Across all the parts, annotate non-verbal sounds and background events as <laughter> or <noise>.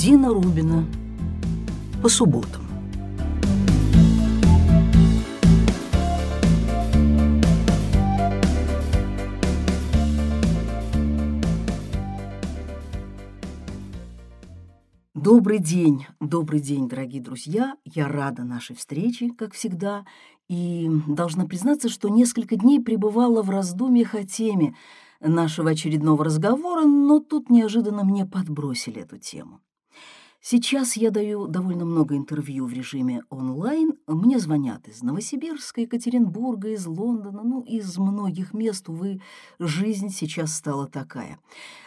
Дина Рубина. По субботам. Добрый день, добрый день, дорогие друзья. Я рада нашей встрече, как всегда, и должна признаться, что несколько дней пребывала в раздумьях о теме нашего очередного разговора, но тут неожиданно мне подбросили эту тему. Сейчас я даю довольно много интервью в режиме онлайн. Мне звонят из Новосибирска, Екатеринбурга, из Лондона, ну, из многих мест, увы, жизнь сейчас стала такая.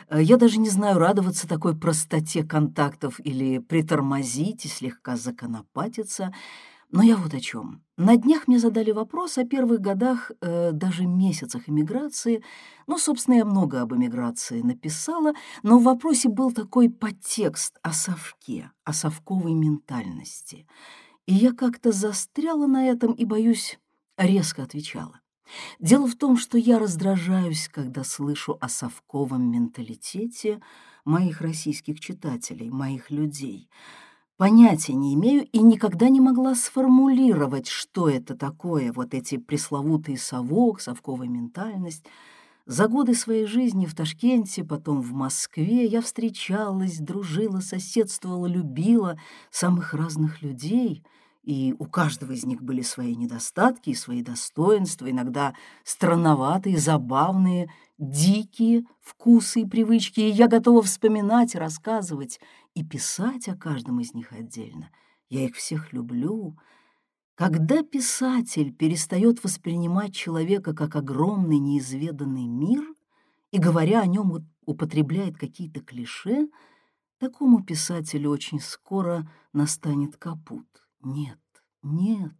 Э, я даже не знаю, радоваться такой простоте контактов или притормозить и слегка законопатиться — но я вот о чем. На днях мне задали вопрос о первых годах, э, даже месяцах эмиграции. Ну, собственно, я много об эмиграции написала, но в вопросе был такой подтекст о совке, о совковой ментальности. И я как-то застряла на этом и, боюсь, резко отвечала. Дело в том, что я раздражаюсь, когда слышу о совковом менталитете моих российских читателей, моих людей — Понятия не имею и никогда не могла сформулировать, что это такое, вот эти пресловутые совок, совковая ментальность. За годы своей жизни в Ташкенте, потом в Москве я встречалась, дружила, соседствовала, любила самых разных людей — и у каждого из них были свои недостатки и свои достоинства, иногда странноватые, забавные, дикие вкусы и привычки, и я готова вспоминать, рассказывать и писать о каждом из них отдельно. Я их всех люблю. Когда писатель перестает воспринимать человека как огромный неизведанный мир и, говоря о нем, употребляет какие-то клише, такому писателю очень скоро настанет капут. Нет, нет.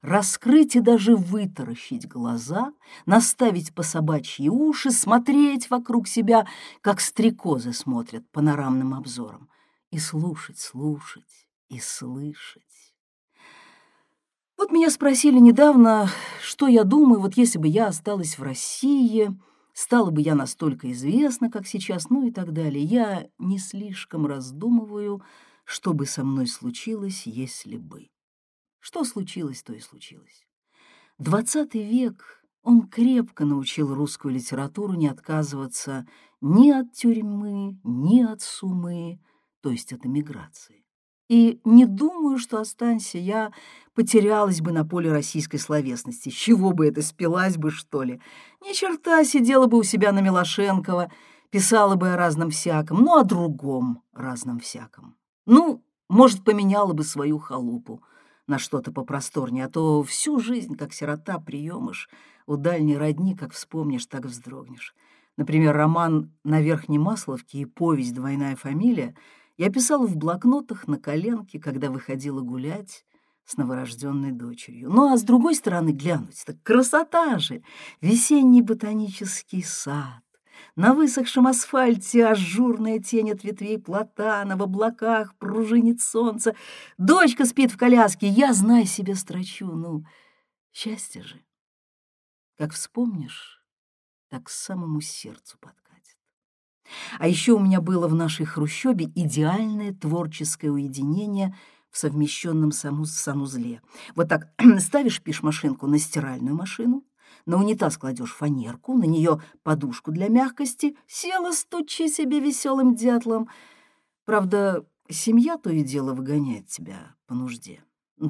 Раскрыть и даже вытаращить глаза, наставить по собачьи уши, смотреть вокруг себя, как стрекозы смотрят панорамным обзором, и слушать, слушать и слышать. Вот меня спросили недавно, что я думаю, вот если бы я осталась в России, стала бы я настолько известна, как сейчас, ну и так далее. Я не слишком раздумываю, что бы со мной случилось, если бы. Что случилось, то и случилось. Двадцатый век, он крепко научил русскую литературу не отказываться ни от тюрьмы, ни от сумы, то есть от эмиграции. И не думаю, что останься я, потерялась бы на поле российской словесности. чего бы это, спилась бы, что ли? Ни черта, сидела бы у себя на Милошенкова, писала бы о разном всяком, ну, о другом разном всяком. Ну, может, поменяла бы свою халупу на что-то попросторнее, а то всю жизнь, как сирота, приемыш, у дальней родни, как вспомнишь, так вздрогнешь. Например, роман «На Верхней Масловке» и повесть «Двойная фамилия» я писала в блокнотах на коленке, когда выходила гулять с новорожденной дочерью. Ну а с другой стороны глянуть, так красота же! Весенний ботанический сад, на высохшем асфальте ажурная тень от ветвей платана, в облаках пружинит солнце. Дочка спит в коляске, я, знай себе, строчу. Ну, счастье же. Как вспомнишь, так самому сердцу подкатит. А еще у меня было в нашей хрущебе идеальное творческое уединение в совмещенном санузле. Вот так <clears throat> ставишь пиш-машинку на стиральную машину, на унитаз кладешь фанерку, на нее подушку для мягкости, села, стучи себе веселым дятлом. Правда, семья то и дело выгоняет тебя по нужде.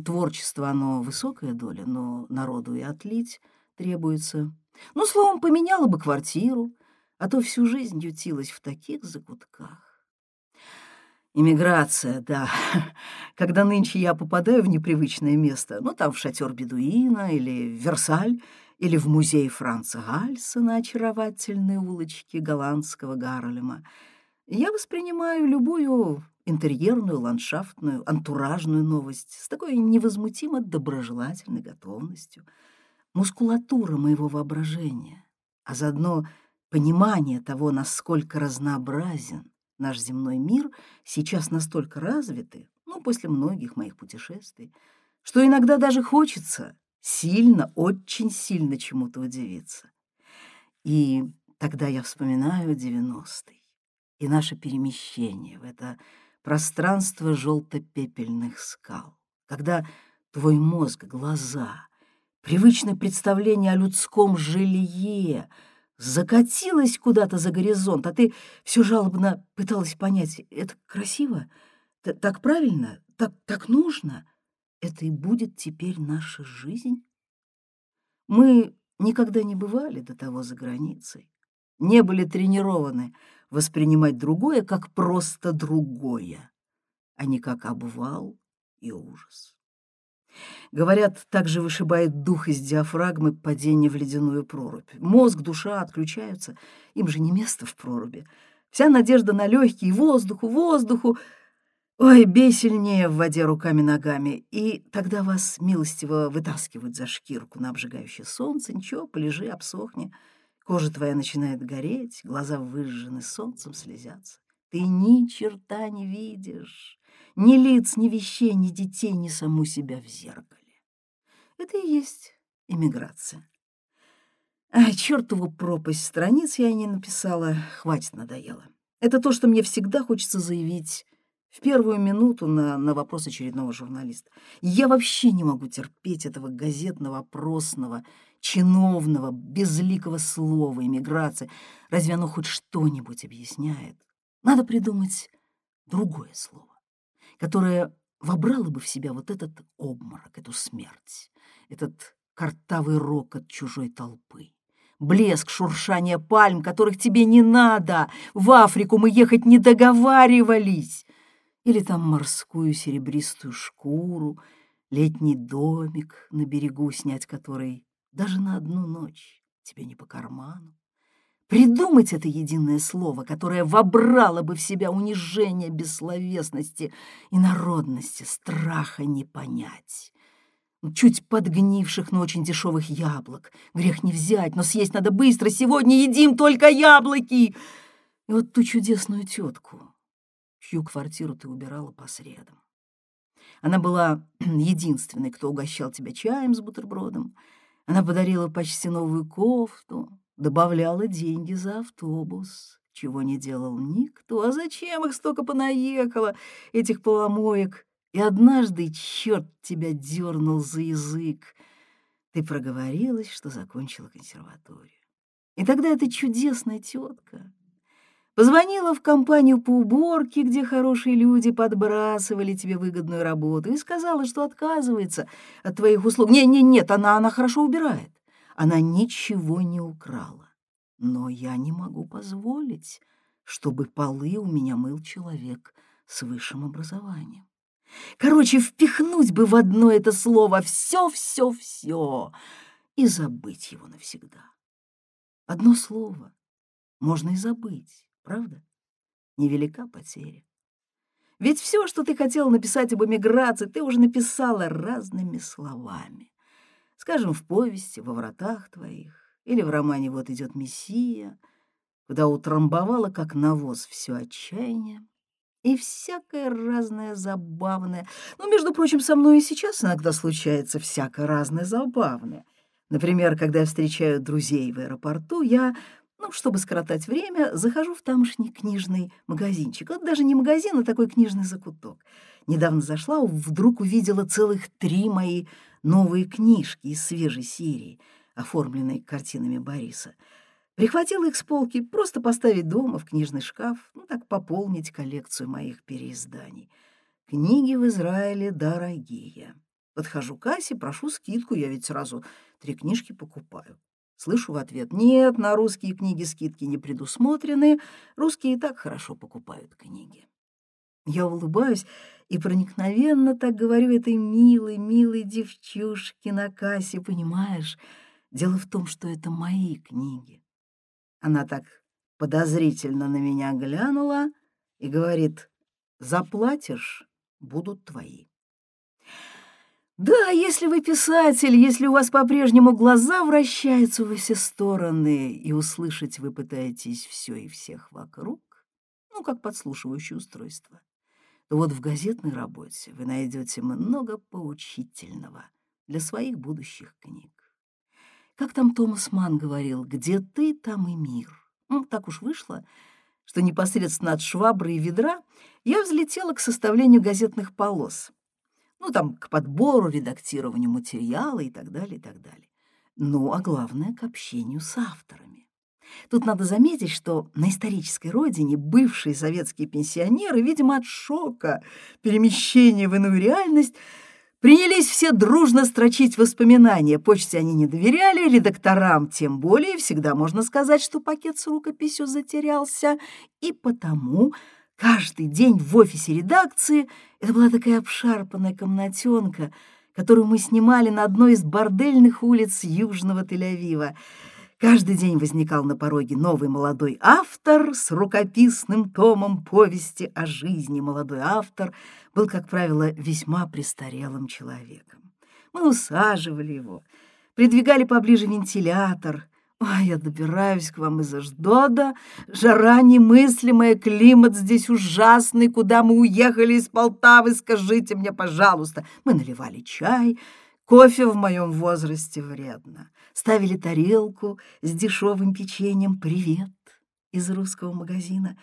Творчество, оно высокая доля, но народу и отлить требуется. Ну, словом, поменяла бы квартиру, а то всю жизнь ютилась в таких закутках. Иммиграция, да. <laughs> Когда нынче я попадаю в непривычное место, ну, там в шатер бедуина или в Версаль, или в музей Франца Гальса на очаровательной улочке голландского Гарлема, я воспринимаю любую интерьерную, ландшафтную, антуражную новость с такой невозмутимо доброжелательной готовностью. Мускулатура моего воображения, а заодно понимание того, насколько разнообразен наш земной мир, сейчас настолько развиты, ну, после многих моих путешествий, что иногда даже хочется сильно, очень сильно чему-то удивиться. И тогда я вспоминаю девяностый. И наше перемещение в это пространство желто-пепельных скал, когда твой мозг, глаза, привычное представление о людском жилье закатилось куда-то за горизонт, а ты все жалобно пыталась понять, это красиво, так правильно, так, так нужно, это и будет теперь наша жизнь? Мы никогда не бывали до того за границей, не были тренированы воспринимать другое как просто другое, а не как обвал и ужас. Говорят, также вышибает дух из диафрагмы падение в ледяную прорубь. Мозг, душа отключаются, им же не место в проруби. Вся надежда на легкие, воздуху, воздуху. Ой, бей сильнее в воде руками-ногами, и тогда вас милостиво вытаскивают за шкирку на обжигающее солнце. Ничего, полежи, обсохни. Кожа твоя начинает гореть, глаза выжжены солнцем, слезятся. Ты ни черта не видишь, ни лиц, ни вещей, ни детей, ни саму себя в зеркале. Это и есть эмиграция. А чертову пропасть страниц я не написала, хватит, надоело. Это то, что мне всегда хочется заявить в первую минуту на, на вопрос очередного журналиста. Я вообще не могу терпеть этого газетного, опросного, чиновного, безликого слова иммиграция. Разве оно хоть что-нибудь объясняет? Надо придумать другое слово, которое вобрало бы в себя вот этот обморок, эту смерть, этот картавый рокот чужой толпы. Блеск, шуршание пальм, которых тебе не надо. В Африку мы ехать не договаривались. Или там морскую серебристую шкуру, летний домик на берегу, снять который даже на одну ночь тебе не по карману. Придумать это единое слово, которое вобрало бы в себя унижение бессловесности и народности, страха не понять. Чуть подгнивших, но очень дешевых яблок. Грех не взять, но съесть надо быстро. Сегодня едим только яблоки. И вот ту чудесную тетку, чью квартиру ты убирала по средам. Она была <clears throat> единственной, кто угощал тебя чаем с бутербродом, она подарила почти новую кофту, добавляла деньги за автобус, чего не делал никто. А зачем их столько понаехало, этих поломоек? И однажды черт тебя дернул за язык. Ты проговорилась, что закончила консерваторию. И тогда эта чудесная тетка Позвонила в компанию по уборке, где хорошие люди подбрасывали тебе выгодную работу, и сказала, что отказывается от твоих услуг. Нет, нет, нет, она, она хорошо убирает. Она ничего не украла. Но я не могу позволить, чтобы полы у меня мыл человек с высшим образованием. Короче, впихнуть бы в одно это слово все, все, все и забыть его навсегда. Одно слово можно и забыть правда? Невелика потеря. Ведь все, что ты хотела написать об эмиграции, ты уже написала разными словами. Скажем, в повести «Во вратах твоих» или в романе «Вот идет Мессия», куда утрамбовала, как навоз, все отчаяние и всякое разное забавное. Но, между прочим, со мной и сейчас иногда случается всякое разное забавное. Например, когда я встречаю друзей в аэропорту, я ну, чтобы скоротать время, захожу в тамошний книжный магазинчик. Это даже не магазин, а такой книжный закуток. Недавно зашла, вдруг увидела целых три мои новые книжки из свежей серии, оформленной картинами Бориса. Прихватила их с полки, просто поставить дома в книжный шкаф, ну так пополнить коллекцию моих переизданий. Книги в Израиле дорогие. Подхожу к кассе, прошу скидку, я ведь сразу три книжки покупаю. Слышу в ответ, нет, на русские книги скидки не предусмотрены, русские и так хорошо покупают книги. Я улыбаюсь и проникновенно так говорю этой милой, милой девчушке на кассе, понимаешь? Дело в том, что это мои книги. Она так подозрительно на меня глянула и говорит, заплатишь, будут твои. Да, если вы писатель, если у вас по-прежнему глаза вращаются во все стороны, и услышать вы пытаетесь все и всех вокруг, ну, как подслушивающее устройство, то вот в газетной работе вы найдете много поучительного для своих будущих книг. Как там Томас Ман говорил, где ты, там и мир. Ну, так уж вышло, что непосредственно от швабры и ведра я взлетела к составлению газетных полос. Ну, там, к подбору, редактированию материала и так далее, и так далее. Ну, а главное, к общению с авторами. Тут надо заметить, что на исторической родине бывшие советские пенсионеры, видимо, от шока перемещения в иную реальность, принялись все дружно строчить воспоминания. Почте они не доверяли, редакторам тем более. Всегда можно сказать, что пакет с рукописью затерялся. И потому каждый день в офисе редакции это была такая обшарпанная комнатенка, которую мы снимали на одной из бордельных улиц Южного Тель-Авива. Каждый день возникал на пороге новый молодой автор с рукописным томом повести о жизни. Молодой автор был, как правило, весьма престарелым человеком. Мы усаживали его, придвигали поближе вентилятор. Ой, я добираюсь к вам из Аждода. Жара немыслимая, климат здесь ужасный. Куда мы уехали из Полтавы, скажите мне, пожалуйста. Мы наливали чай, Кофе в моем возрасте вредно. Ставили тарелку с дешевым печеньем «Привет» из русского магазина.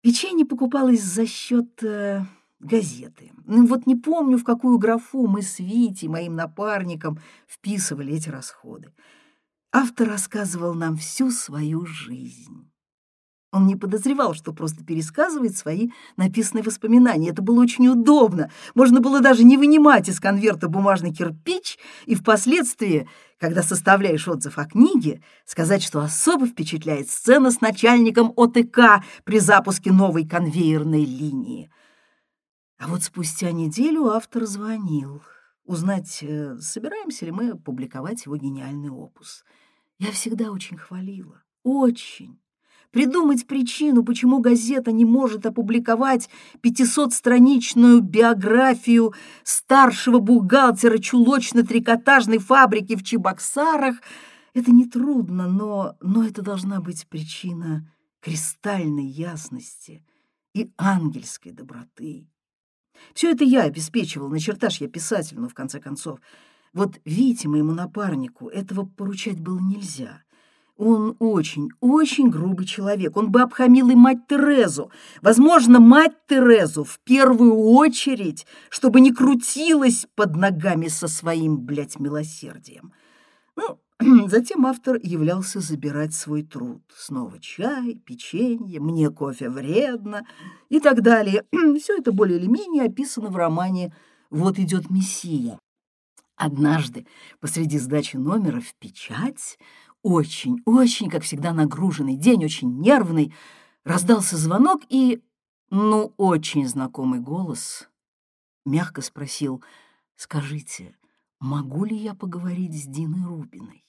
Печенье покупалось за счет э, газеты. Ну, вот не помню, в какую графу мы с Витей, моим напарником, вписывали эти расходы. Автор рассказывал нам всю свою жизнь. Он не подозревал, что просто пересказывает свои написанные воспоминания. Это было очень удобно. Можно было даже не вынимать из конверта бумажный кирпич и впоследствии, когда составляешь отзыв о книге, сказать, что особо впечатляет сцена с начальником ОТК при запуске новой конвейерной линии. А вот спустя неделю автор звонил узнать, э, собираемся ли мы публиковать его гениальный опус. Я всегда очень хвалила. Очень придумать причину, почему газета не может опубликовать 500-страничную биографию старшего бухгалтера чулочно-трикотажной фабрики в Чебоксарах, это нетрудно, но, но это должна быть причина кристальной ясности и ангельской доброты. Все это я обеспечивал, на чертаж я писатель, но в конце концов. Вот Вите, моему напарнику, этого поручать было нельзя. Он очень, очень грубый человек. Он бы обхамил и мать Терезу. Возможно, мать Терезу в первую очередь, чтобы не крутилась под ногами со своим, блядь, милосердием. Ну, <clears throat> затем автор являлся забирать свой труд. Снова чай, печенье, мне кофе вредно и так далее. <clears throat> Все это более или менее описано в романе «Вот идет Мессия». Однажды посреди сдачи номера в печать очень, очень, как всегда, нагруженный день, очень нервный, раздался звонок, и, ну, очень знакомый голос мягко спросил, «Скажите, могу ли я поговорить с Диной Рубиной?»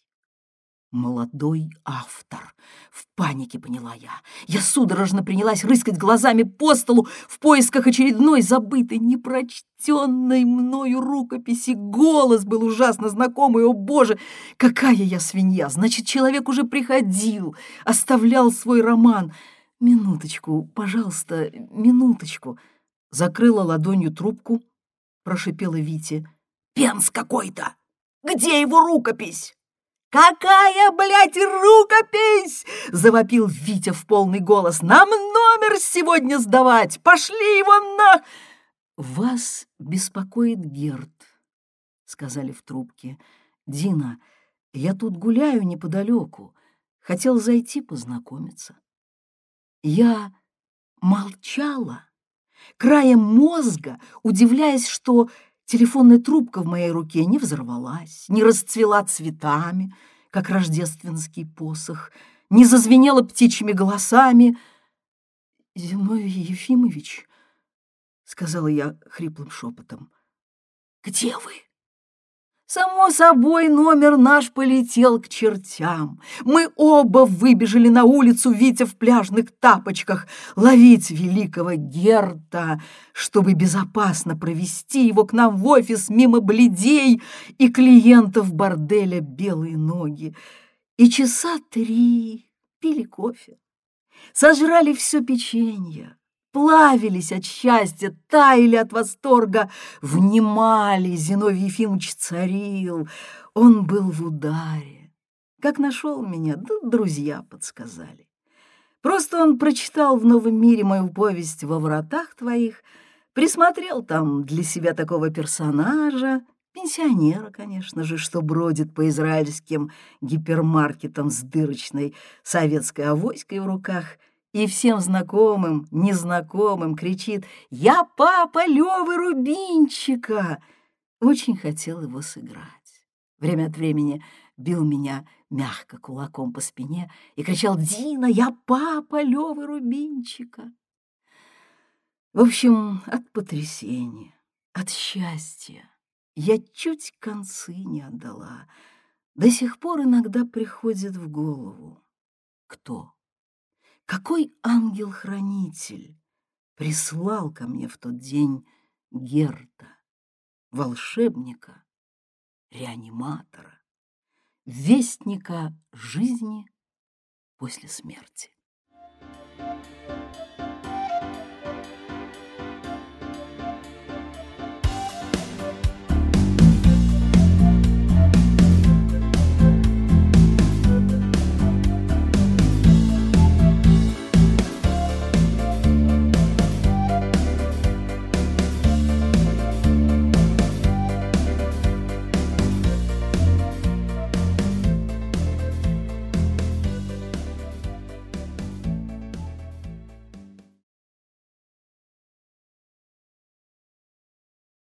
Молодой автор. В панике поняла я. Я судорожно принялась рыскать глазами по столу в поисках очередной забытой, непрочтенной мною рукописи. Голос был ужасно знакомый. О, Боже, какая я свинья! Значит, человек уже приходил, оставлял свой роман. Минуточку, пожалуйста, минуточку. Закрыла ладонью трубку, прошипела Вите. Пенс какой-то! Где его рукопись? «Какая, блядь, рукопись!» — завопил Витя в полный голос. «Нам номер сегодня сдавать! Пошли его на...» «Вас беспокоит Герд», — сказали в трубке. «Дина, я тут гуляю неподалеку. Хотел зайти познакомиться». Я молчала, краем мозга, удивляясь, что Телефонная трубка в моей руке не взорвалась, не расцвела цветами, как рождественский посох, не зазвенела птичьими голосами. «Зиновий Ефимович», — сказала я хриплым шепотом, — «где вы?» Само собой, номер наш полетел к чертям. Мы оба выбежали на улицу, Витя в пляжных тапочках, ловить великого Герта, чтобы безопасно провести его к нам в офис мимо бледей и клиентов борделя «Белые ноги». И часа три пили кофе, сожрали все печенье, плавились от счастья, таяли от восторга, внимали. Зиновий Ефимович царил, он был в ударе. Как нашел меня, да друзья подсказали. Просто он прочитал в «Новом мире» мою повесть «Во вратах твоих», присмотрел там для себя такого персонажа, пенсионера, конечно же, что бродит по израильским гипермаркетам с дырочной советской авоськой в руках и всем знакомым, незнакомым кричит «Я папа Лёвы Рубинчика!» Очень хотел его сыграть. Время от времени бил меня мягко кулаком по спине и кричал «Дина, я папа Лёвы Рубинчика!» В общем, от потрясения, от счастья я чуть концы не отдала. До сих пор иногда приходит в голову. Кто? Какой ангел-хранитель прислал ко мне в тот день Герта, волшебника, реаниматора, вестника жизни после смерти?